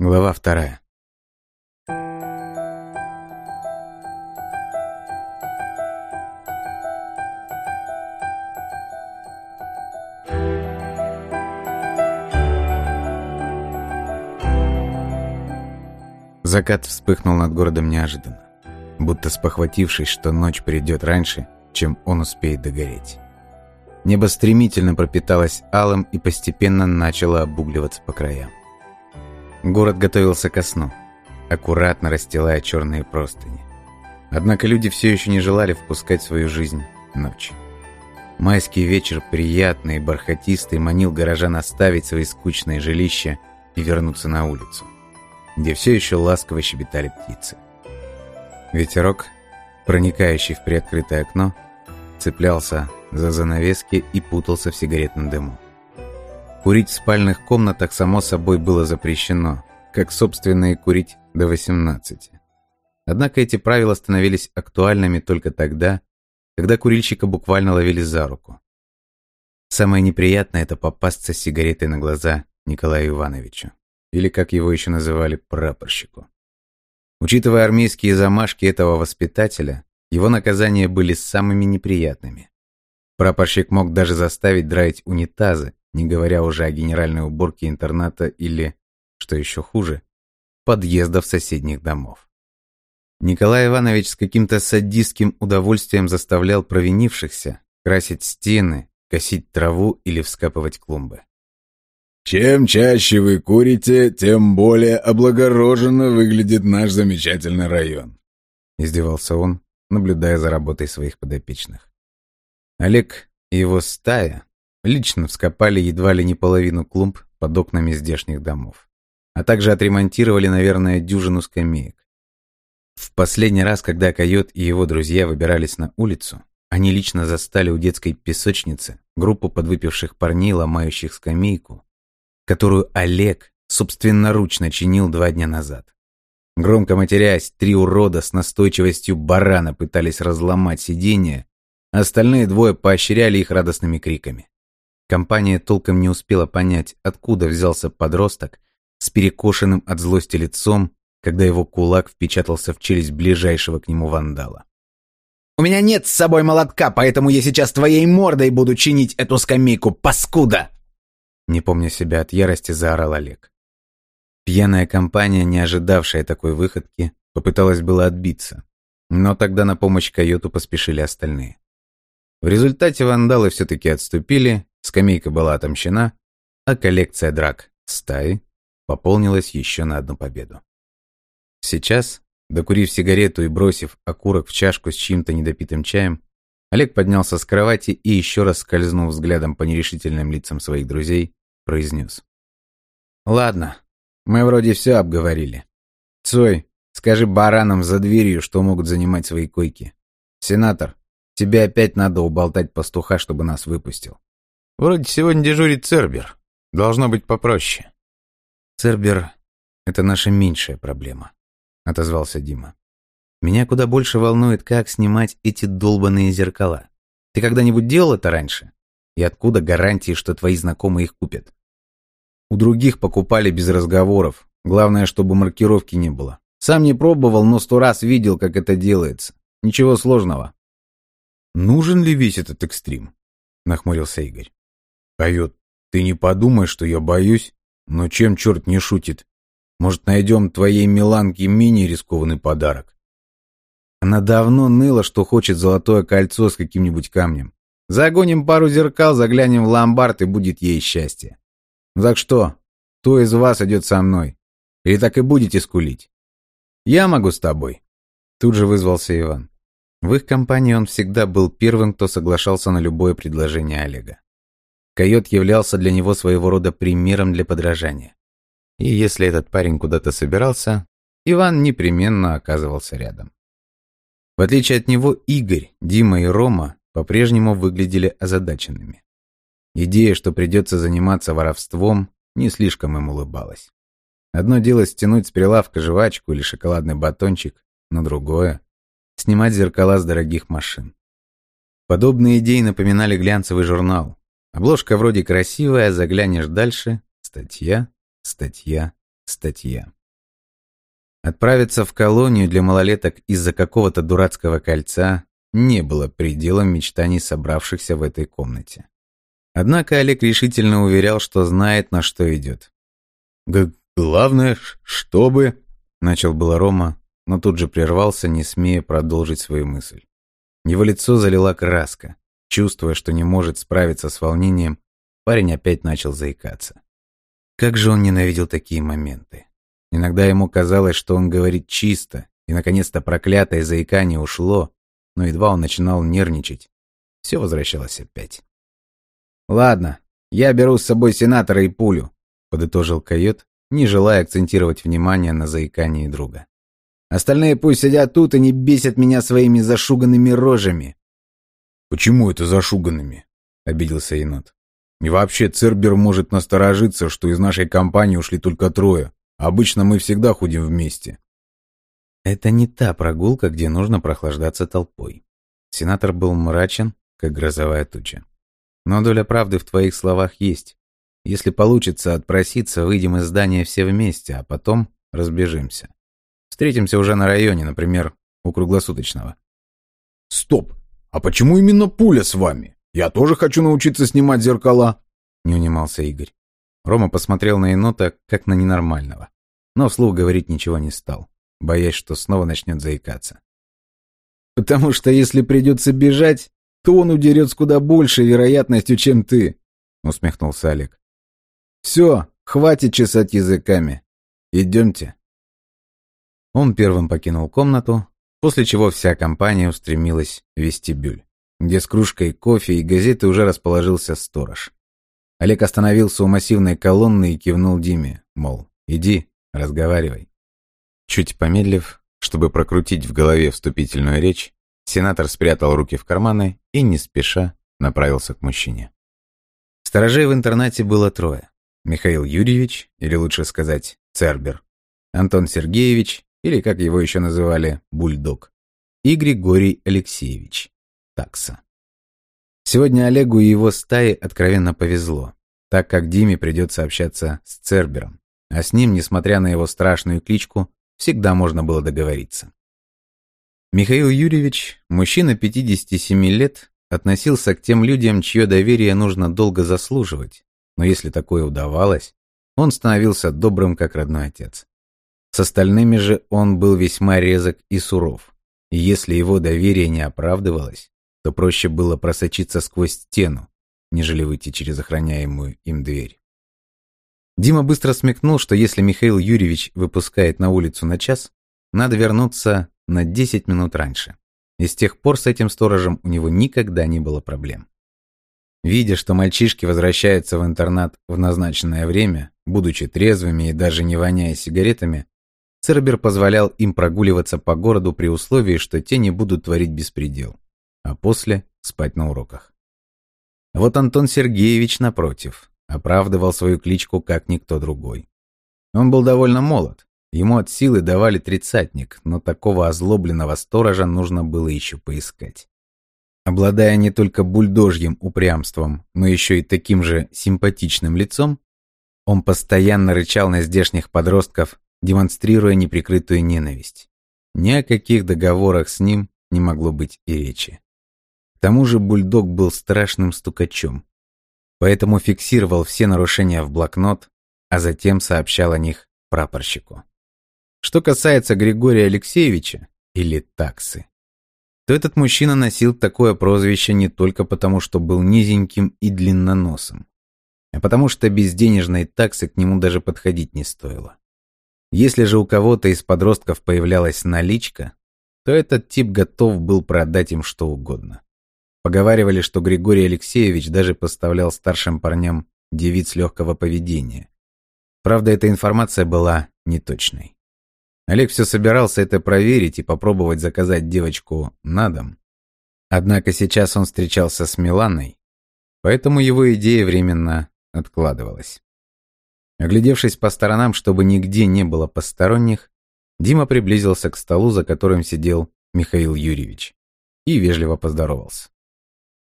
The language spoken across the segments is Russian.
Глава вторая. Закат вспыхнул над городом неожиданно, будто спохватившись, что ночь придет раньше, чем он успеет догореть. Небо стремительно пропиталось алым и постепенно начало обугливаться по краям. Город готовился ко сну, аккуратно расстилая черные простыни. Однако люди все еще не желали впускать в свою жизнь ночь. Майский вечер, приятный и бархатистый, манил горожан оставить свои скучные жилища и вернуться на улицу, где все еще ласково щебетали птицы. Ветерок, проникающий в приоткрытое окно, цеплялся за занавески и путался в сигаретном дыму. Курить в спальных комнатах, само собой, было запрещено, как, собственно, и курить до 18. Однако эти правила становились актуальными только тогда, когда курильщика буквально ловили за руку. Самое неприятное – это попасться с сигаретой на глаза Николаю Ивановичу, или, как его еще называли, прапорщику. Учитывая армейские замашки этого воспитателя, его наказания были самыми неприятными. Прапорщик мог даже заставить драить унитазы, не говоря уже о генеральной уборке интерната или, что еще хуже, подъездов соседних домов. Николай Иванович с каким-то садистским удовольствием заставлял провинившихся красить стены, косить траву или вскапывать клумбы. «Чем чаще вы курите, тем более облагороженно выглядит наш замечательный район», — издевался он, наблюдая за работой своих подопечных. Олег и его стая Лично вскопали едва ли не половину клумб под окнами здешних домов. А также отремонтировали, наверное, дюжину скамеек. В последний раз, когда Койот и его друзья выбирались на улицу, они лично застали у детской песочницы группу подвыпивших парней, ломающих скамейку, которую Олег собственноручно чинил два дня назад. Громко матерясь, три урода с настойчивостью барана пытались разломать сиденье, а остальные двое поощряли их радостными криками. Компания толком не успела понять, откуда взялся подросток с перекошенным от злости лицом, когда его кулак впечатался в челюсть ближайшего к нему вандала. «У меня нет с собой молотка, поэтому я сейчас твоей мордой буду чинить эту скамейку, паскуда!» Не помня себя от ярости, заорал Олег. Пьяная компания, не ожидавшая такой выходки, попыталась было отбиться, но тогда на помощь койоту поспешили остальные. В результате вандалы все-таки отступили, Скамейка была отомщена, а коллекция драк стаи пополнилась еще на одну победу. Сейчас, докурив сигарету и бросив окурок в чашку с чьим-то недопитым чаем, Олег поднялся с кровати и, еще раз скользнув взглядом по нерешительным лицам своих друзей, произнес. «Ладно, мы вроде все обговорили. Цой, скажи баранам за дверью, что могут занимать свои койки. Сенатор, тебе опять надо уболтать пастуха, чтобы нас выпустил. Вроде сегодня дежурит Цербер. Должно быть попроще. Цербер — это наша меньшая проблема, — отозвался Дима. Меня куда больше волнует, как снимать эти долбанные зеркала. Ты когда-нибудь делал это раньше? И откуда гарантии, что твои знакомые их купят? У других покупали без разговоров. Главное, чтобы маркировки не было. Сам не пробовал, но сто раз видел, как это делается. Ничего сложного. «Нужен ли весь этот экстрим?» — нахмурился Игорь. «Койот, ты не подумай, что я боюсь, но чем черт не шутит? Может, найдем твоей Миланке менее рискованный подарок?» Она давно ныла, что хочет золотое кольцо с каким-нибудь камнем. Загоним пару зеркал, заглянем в ломбард, и будет ей счастье. Так что, кто из вас идет со мной? Или так и будете скулить? Я могу с тобой. Тут же вызвался Иван. В их компании он всегда был первым, кто соглашался на любое предложение Олега. Койот являлся для него своего рода примером для подражания. И если этот парень куда-то собирался, Иван непременно оказывался рядом. В отличие от него, Игорь, Дима и Рома по-прежнему выглядели озадаченными. Идея, что придется заниматься воровством, не слишком им улыбалась. Одно дело стянуть с прилавка жвачку или шоколадный батончик, но другое — снимать зеркала с дорогих машин. Подобные идеи напоминали глянцевый журнал, Обложка вроде красивая, заглянешь дальше — статья, статья, статья. Отправиться в колонию для малолеток из-за какого-то дурацкого кольца не было пределом мечтаний собравшихся в этой комнате. Однако Олег решительно уверял, что знает, на что идет. Г «Главное, чтобы...» — начал было Рома, но тут же прервался, не смея продолжить свою мысль. Его лицо залила краска. Чувствуя, что не может справиться с волнением, парень опять начал заикаться. Как же он ненавидел такие моменты. Иногда ему казалось, что он говорит чисто, и наконец-то проклятое заикание ушло, но едва он начинал нервничать, все возвращалось опять. «Ладно, я беру с собой сенатора и пулю», — подытожил койот, не желая акцентировать внимание на заикании друга. «Остальные пусть сидят тут и не бесят меня своими зашуганными рожами». «Почему это зашуганными?» — обиделся енот. «И вообще Цербер может насторожиться, что из нашей компании ушли только трое. Обычно мы всегда ходим вместе». Это не та прогулка, где нужно прохлаждаться толпой. Сенатор был мрачен, как грозовая туча. Но доля правды в твоих словах есть. Если получится отпроситься, выйдем из здания все вместе, а потом разбежимся. Встретимся уже на районе, например, у круглосуточного. Стоп! А почему именно пуля с вами? Я тоже хочу научиться снимать зеркала. Не унимался Игорь. Рома посмотрел на енота, как на ненормального. Но вслух говорить ничего не стал, боясь, что снова начнет заикаться. «Потому что если придется бежать, то он удерет с куда большей вероятностью, чем ты», — усмехнулся Олег. «Все, хватит чесать языками. Идемте». Он первым покинул комнату, после чего вся компания устремилась в вестибюль, где с кружкой кофе и газеты уже расположился сторож. Олег остановился у массивной колонны и кивнул Диме, мол, иди, разговаривай. Чуть помедлив, чтобы прокрутить в голове вступительную речь, Сенатор спрятал руки в карманы и, не спеша, направился к мужчине. Сторожей в интернате было трое. Михаил Юрьевич, или лучше сказать, Цербер, Антон Сергеевич, или, как его еще называли, Бульдог, и Григорий Алексеевич, Такса. Сегодня Олегу и его стае откровенно повезло, так как Диме придется общаться с Цербером, а с ним, несмотря на его страшную кличку, всегда можно было договориться. Михаил Юрьевич, мужчина 57 лет, относился к тем людям, чье доверие нужно долго заслуживать, но если такое удавалось, он становился добрым, как родной отец. С остальными же он был весьма резок и суров, и если его доверие не оправдывалось, то проще было просочиться сквозь стену, нежели выйти через охраняемую им дверь. Дима быстро смекнул, что если Михаил Юрьевич выпускает на улицу на час, надо вернуться на 10 минут раньше. И с тех пор с этим сторожем у него никогда не было проблем. Видя, что мальчишки возвращаются в интернат в назначенное время, будучи трезвыми и даже не воняя сигаретами, Цербер позволял им прогуливаться по городу при условии, что те не будут творить беспредел, а после спать на уроках. Вот Антон Сергеевич, напротив, оправдывал свою кличку как никто другой. Он был довольно молод, Ему от силы давали тридцатник, но такого озлобленного сторожа нужно было еще поискать. Обладая не только бульдожьим упрямством, но еще и таким же симпатичным лицом, он постоянно рычал на здешних подростков, демонстрируя неприкрытую ненависть. Ни о каких договорах с ним не могло быть и речи. К тому же бульдог был страшным стукачом, поэтому фиксировал все нарушения в блокнот, а затем сообщал о них прапорщику. Что касается Григория Алексеевича, или таксы, то этот мужчина носил такое прозвище не только потому, что был низеньким и длинноносым, а потому что без денежной таксы к нему даже подходить не стоило. Если же у кого-то из подростков появлялась наличка, то этот тип готов был продать им что угодно. Поговаривали, что Григорий Алексеевич даже поставлял старшим парням девиц легкого поведения. Правда, эта информация была неточной. Олег все собирался это проверить и попробовать заказать девочку на дом. Однако сейчас он встречался с Миланой, поэтому его идея временно откладывалась. Оглядевшись по сторонам, чтобы нигде не было посторонних, Дима приблизился к столу, за которым сидел Михаил Юрьевич, и вежливо поздоровался.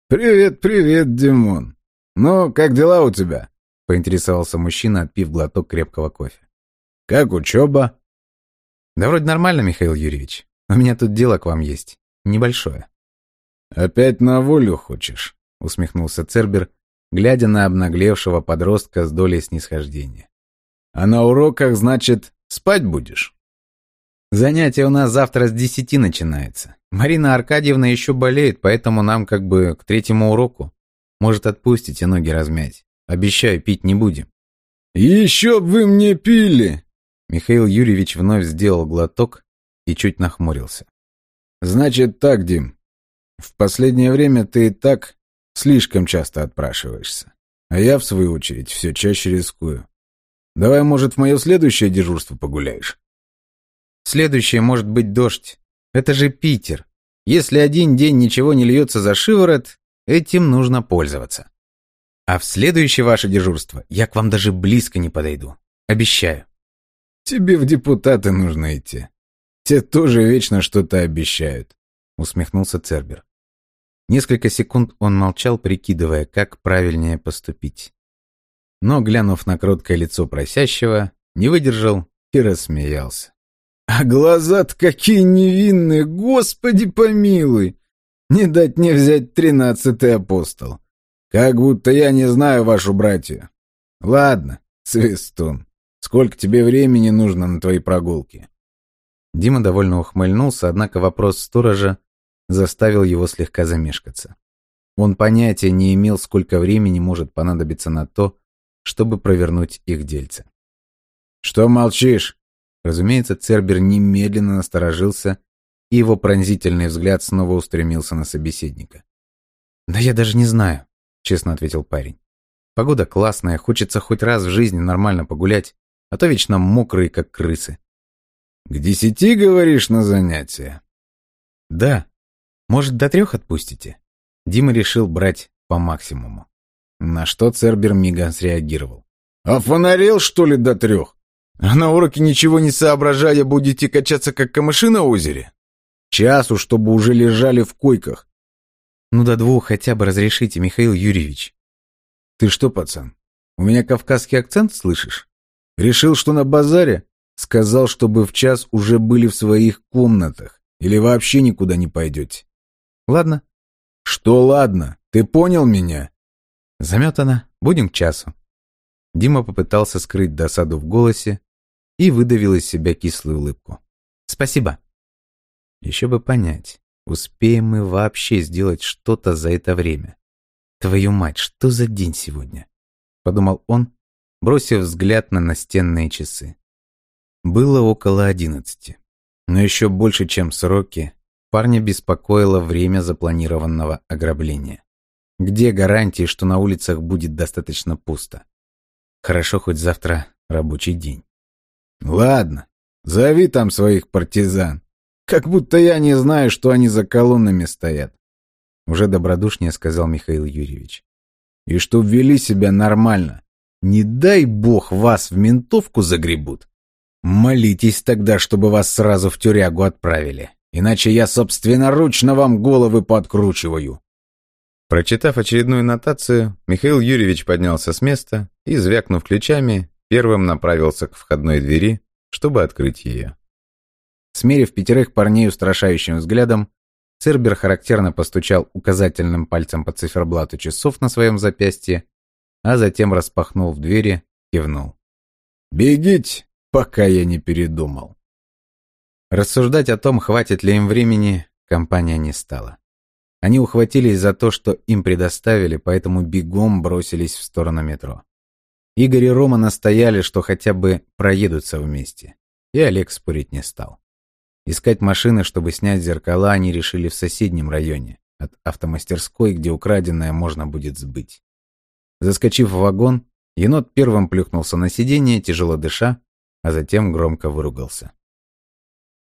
«Привет, привет, Димон. Ну, как дела у тебя?» — поинтересовался мужчина, отпив глоток крепкого кофе. Как учеба?» «Да вроде нормально, Михаил Юрьевич. У меня тут дело к вам есть. Небольшое». «Опять на волю хочешь?» — усмехнулся Цербер, глядя на обнаглевшего подростка с долей снисхождения. «А на уроках, значит, спать будешь?» «Занятие у нас завтра с десяти начинается. Марина Аркадьевна еще болеет, поэтому нам как бы к третьему уроку. Может, отпустите ноги размять. Обещаю, пить не будем». «Еще б вы мне пили!» Михаил Юрьевич вновь сделал глоток и чуть нахмурился. «Значит так, Дим, в последнее время ты и так слишком часто отпрашиваешься. А я, в свою очередь, все чаще рискую. Давай, может, в мое следующее дежурство погуляешь? Следующее может быть дождь. Это же Питер. Если один день ничего не льется за шиворот, этим нужно пользоваться. А в следующее ваше дежурство я к вам даже близко не подойду. Обещаю. Тебе в депутаты нужно идти. Те тоже вечно что-то обещают, усмехнулся Цербер. Несколько секунд он молчал, прикидывая, как правильнее поступить. Но, глянув на кроткое лицо просящего, не выдержал и рассмеялся. «А глаза-то какие невинные, Господи помилуй! Не дать не взять тринадцатый апостол. Как будто я не знаю вашу братью. Ладно, Свистун, сколько тебе времени нужно на твои прогулки?» Дима довольно ухмыльнулся, однако вопрос сторожа заставил его слегка замешкаться. Он понятия не имел, сколько времени может понадобиться на то, чтобы провернуть их дельце. «Что молчишь?» Разумеется, Цербер немедленно насторожился, и его пронзительный взгляд снова устремился на собеседника. «Да я даже не знаю», — честно ответил парень. «Погода классная, хочется хоть раз в жизни нормально погулять, а то вечно мокрые, как крысы». «К десяти, говоришь, на занятия?» «Да», может, до трех отпустите?» Дима решил брать по максимуму. На что Цербер мига среагировал. «А фонарел, что ли, до трех? А на уроке ничего не соображая будете качаться, как камыши на озере? Часу, чтобы уже лежали в койках». «Ну, до двух хотя бы разрешите, Михаил Юрьевич». «Ты что, пацан, у меня кавказский акцент слышишь? Решил, что на базаре? Сказал, чтобы в час уже были в своих комнатах. Или вообще никуда не пойдете?» Ладно. Что ладно? Ты понял меня? Заметано. Будем к часу. Дима попытался скрыть досаду в голосе и выдавил из себя кислую улыбку. Спасибо. Еще бы понять, успеем мы вообще сделать что-то за это время. Твою мать, что за день сегодня? Подумал он, бросив взгляд на настенные часы. Было около одиннадцати. Но еще больше, чем сроки, Парня беспокоило время запланированного ограбления. Где гарантии, что на улицах будет достаточно пусто? Хорошо, хоть завтра рабочий день. Ладно, зови там своих партизан. Как будто я не знаю, что они за колоннами стоят. Уже добродушнее сказал Михаил Юрьевич. И чтоб вели себя нормально. Не дай бог вас в ментовку загребут. Молитесь тогда, чтобы вас сразу в тюрягу отправили иначе я собственноручно вам головы подкручиваю». Прочитав очередную нотацию, Михаил Юрьевич поднялся с места и, звякнув ключами, первым направился к входной двери, чтобы открыть ее. Смерив пятерых парней устрашающим взглядом, Цербер характерно постучал указательным пальцем по циферблату часов на своем запястье, а затем распахнул в двери, кивнул. «Бегите, пока я не передумал». Рассуждать о том, хватит ли им времени, компания не стала. Они ухватились за то, что им предоставили, поэтому бегом бросились в сторону метро. Игорь и Рома настояли, что хотя бы проедутся вместе. И Олег спорить не стал. Искать машины, чтобы снять зеркала, они решили в соседнем районе, от автомастерской, где украденное можно будет сбыть. Заскочив в вагон, енот первым плюхнулся на сиденье, тяжело дыша, а затем громко выругался.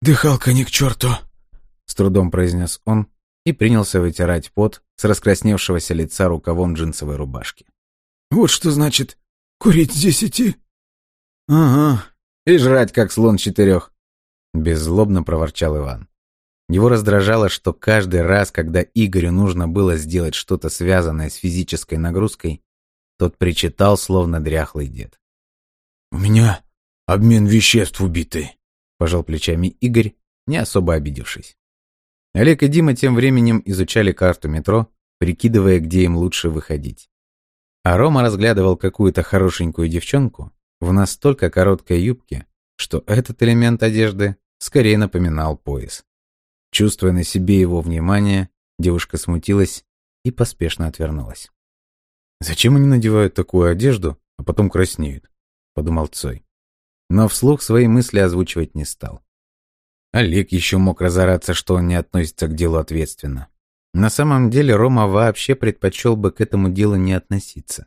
«Дыхалка не к черту!» — с трудом произнес он и принялся вытирать пот с раскрасневшегося лица рукавом джинсовой рубашки. «Вот что значит курить с десяти!» «Ага, и жрать, как слон четырех!» — беззлобно проворчал Иван. Его раздражало, что каждый раз, когда Игорю нужно было сделать что-то связанное с физической нагрузкой, тот причитал, словно дряхлый дед. «У меня Обмен веществ убитый. Пожал плечами Игорь, не особо обидевшись. Олег и Дима тем временем изучали карту метро, прикидывая, где им лучше выходить. А Рома разглядывал какую-то хорошенькую девчонку в настолько короткой юбке, что этот элемент одежды скорее напоминал пояс. Чувствуя на себе его внимание, девушка смутилась и поспешно отвернулась. «Зачем они надевают такую одежду, а потом краснеют?» — подумал Цой. Но вслух свои мысли озвучивать не стал. Олег еще мог разораться, что он не относится к делу ответственно. На самом деле Рома вообще предпочел бы к этому делу не относиться.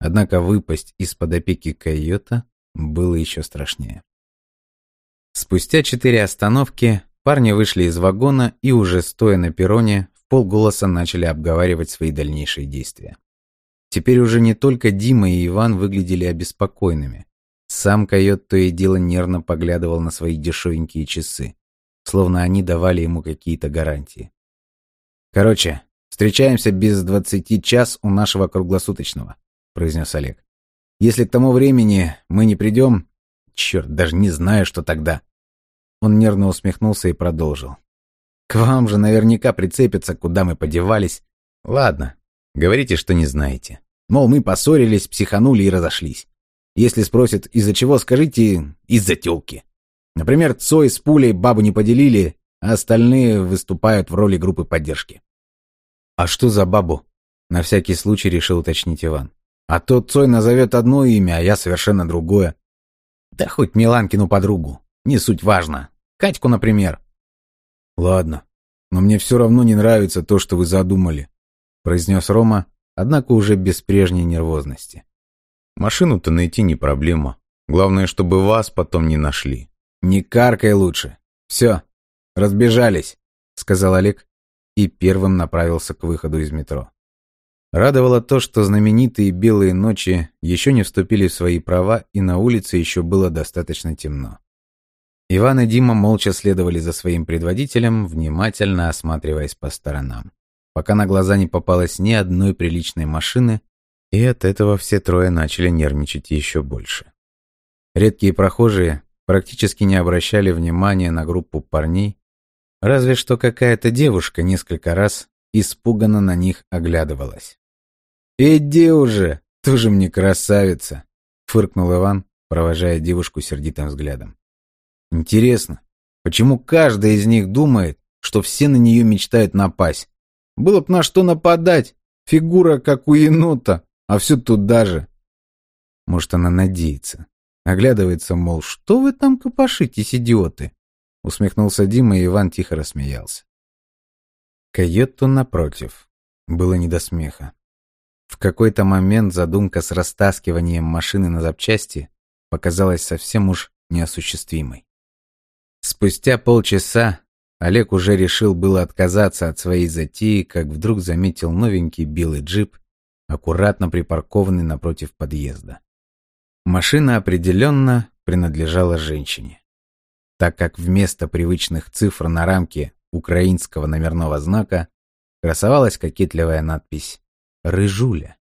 Однако выпасть из-под опеки койота было еще страшнее. Спустя четыре остановки парни вышли из вагона и уже стоя на перроне в полголоса начали обговаривать свои дальнейшие действия. Теперь уже не только Дима и Иван выглядели обеспокоенными. Сам койот то и дело нервно поглядывал на свои дешевенькие часы, словно они давали ему какие-то гарантии. «Короче, встречаемся без двадцати час у нашего круглосуточного», — произнес Олег. «Если к тому времени мы не придем, черт, даже не знаю, что тогда». Он нервно усмехнулся и продолжил. «К вам же наверняка прицепятся, куда мы подевались. Ладно, говорите, что не знаете. Мол, мы поссорились, психанули и разошлись. Если спросят, из-за чего, скажите, из-за тёлки. Например, Цой с Пулей бабу не поделили, а остальные выступают в роли группы поддержки. «А что за бабу?» — на всякий случай решил уточнить Иван. «А то Цой назовет одно имя, а я совершенно другое». «Да хоть Миланкину подругу, не суть важно. Катьку, например». «Ладно, но мне все равно не нравится то, что вы задумали», — произнес Рома, однако уже без прежней нервозности. «Машину-то найти не проблема. Главное, чтобы вас потом не нашли». «Не каркай лучше. Все, разбежались», — сказал Олег и первым направился к выходу из метро. Радовало то, что знаменитые белые ночи еще не вступили в свои права, и на улице еще было достаточно темно. Иван и Дима молча следовали за своим предводителем, внимательно осматриваясь по сторонам, пока на глаза не попалось ни одной приличной машины, и от этого все трое начали нервничать еще больше. Редкие прохожие практически не обращали внимания на группу парней, разве что какая-то девушка несколько раз испуганно на них оглядывалась. «Иди уже, тоже мне красавица!» — фыркнул Иван, провожая девушку сердитым взглядом. «Интересно, почему каждый из них думает, что все на нее мечтают напасть? Было б на что нападать, фигура как у енота, а все туда же. Может, она надеется. Оглядывается, мол, что вы там копошитесь, идиоты? Усмехнулся Дима, и Иван тихо рассмеялся. Койоту, напротив, было не до смеха. В какой-то момент задумка с растаскиванием машины на запчасти показалась совсем уж неосуществимой. Спустя полчаса Олег уже решил было отказаться от своей затеи, как вдруг заметил новенький белый джип аккуратно припаркованный напротив подъезда. Машина определенно принадлежала женщине, так как вместо привычных цифр на рамке украинского номерного знака красовалась кокетливая надпись «Рыжуля».